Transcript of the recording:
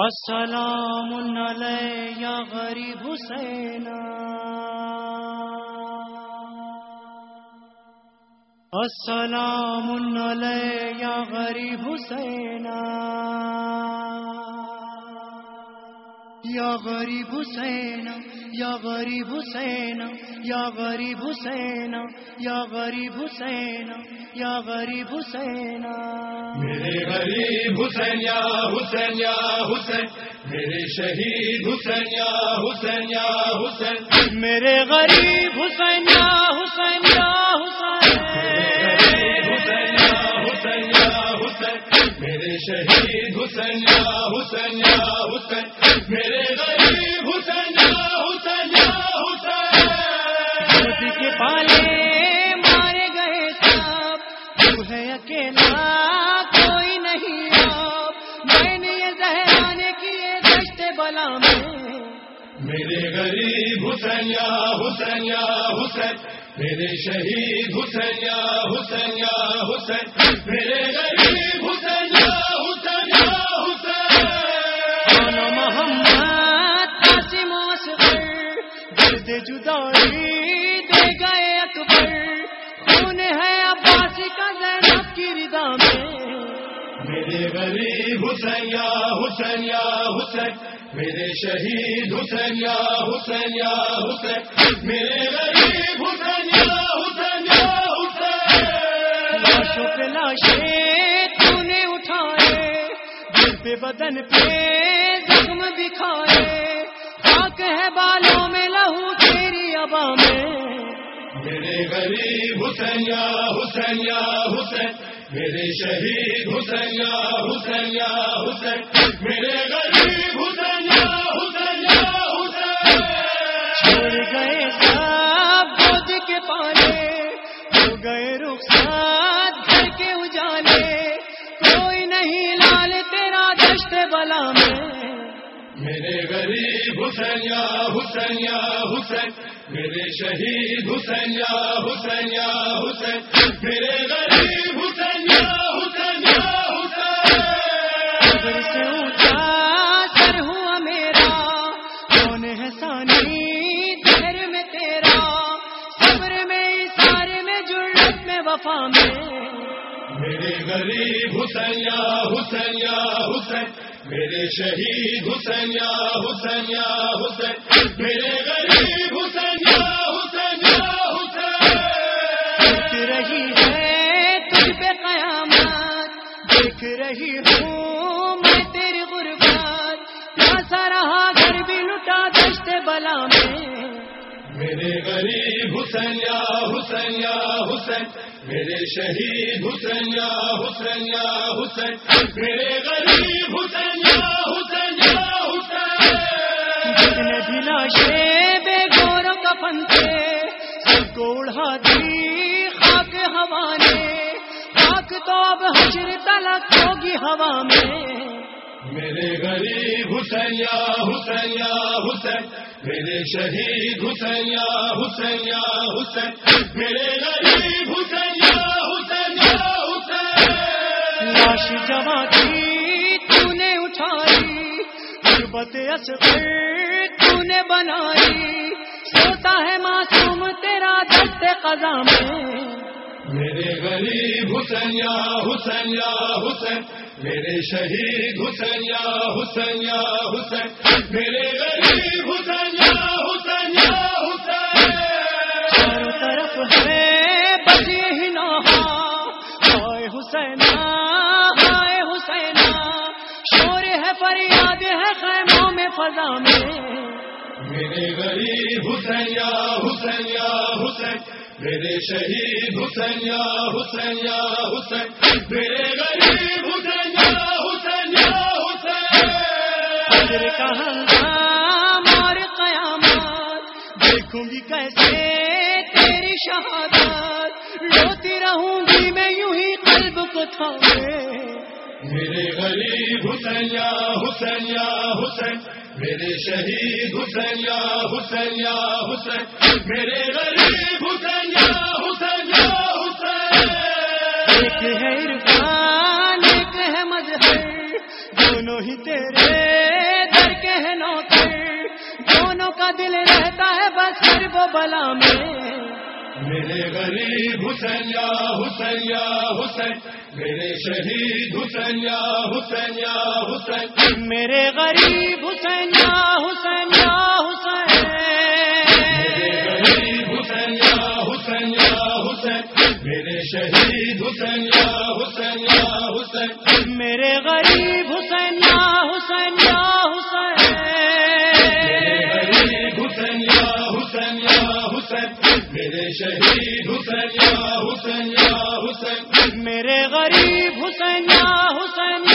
السلام یا غریب حسین۔ السلام یا غریب حسین۔ یا غریب حسین یا غریب حسین یا غریب حسین یا غریب حسین یا غریب حسین۔ میرے غریب حسین یا حسین یا حسین۔ میرے شہید حسین یا حسین یا حسین۔ میرے غریب حسین یا حسین میرے شہید حسین یا حسین یا حسین میرے غریب حسین یا حسین یا حسین۔ کے پالے مارے گئے سب تو ہے اکیلا کوئی نہیں آپ میں نے یہ زہرانے کیے دشت بلا میں۔ میرے غریب حسین یا حسین یا حسین میرے شہید حسین یا حسین یا حسین میرے جدائی دے گئے اکبر۔ خون ہے عباسی کا زینب کی ردا میں؟ میرے غریب حسین یا حسین۔ یا حسین میرے شہید حسین یا حسین۔ یا حسین میرے غریب حسین یا حسین۔ یا حسین لاشوں پہ لاشیں تو نے اٹھائے دل پہ بدن پہ زخم دکھائے۔ میرے غریب حسین یا حسین۔ یا حسین میرے شہید حسین یا حسین۔ یا حسین میرے غریب حسین یا حسین۔ یا حسین چھوڑ گئے سب گود کے پانے ہو گئے رخصات گھر کے اجالے۔ کوئی نہیں لال تیرا دشت بلا میں۔ میرے غریب حسین یا حسین یا حسین۔ میرے شہید حسین یا حسین یا حسین میرے غریب حسین یا حسین یا حسین۔ قبر سے اونچا سر ہوا میرا کون ہے سانی دیر میں تیرا؟ صبر میں سارے میں جڑت میں وفا میں۔ میرے غریب حسین یا حسین یا حسین۔ میرے شہید حسین یا حسین یا حسین۔ میرے رہی ہے تجھ پہ قیامت دیکھ رہی ہوں میں تیری غربت۔ پیاسا رہا گھر بھی لٹا دشت بلا میں۔ میرے غریب حسین یا حسین یا حسین میرے شہید حسین یا حسین یا حسین میرے غریب حسین یا حسین یا حسین۔ جتنے بھی لاشیں بے گور کفن تھے سب کو اڑا دی تو اب حشر تلک ہوگی ہوا میں۔ میرے غریب حسین یا حسین۔ یا حسین میرے شہید حسین یا حسین۔ یا حسین میرے غریب حسین یا حسین۔ یا حسین لاش جمع کی تو نے اٹھائی غربت اصغر تو نے بنائی۔ سوتا ہے معصوم تیرا دست قضا میں۔ میرے غریب حسین یا حسین یا حسین میرے شہید حسین یا حسین یا حسین میرے غریب حسین یا حسین یا حسین۔ طرف ہے بس یہی نوحہ ہائے حسینا ہائے حسینا شور ہے فریاد ہے خیموں میں فضا میں۔ میرے غریب حسین یا حسین یا حسین میرے شہید حسین یا حسین۔ یا حسین میرے غریب حسین یا حسین۔ یا حسین ہنگام اور قیامت؟ دیکھوں گی کیسے تیری شہادت۔ روتی رہوں گی میں یوں ہی قلب کو تھامے۔ میرے غریب حسین یا حسین یا حسین۔ میرے شہید حسین یا حسین۔ یا حسین میرے غریب حسین یا حسین۔ یا حسین ایک ہے عرفان، ایک ہے مذہب دونوں ہی تیرے در بہنوں کر دونوں کا دل رہتا ہے بس ہر وہ بلا میں۔ میرے غریب حسین یا حسین۔ یا حسین میرے شہید حسین یا حسین۔ یا حسین میرے غریب حسین یا حسین۔ یا حسین غریب حسین یا حسین۔ یا حسین میرے شہید حسین یا حسین یا حسین۔ میرے غریب میرے غریب حسین حسین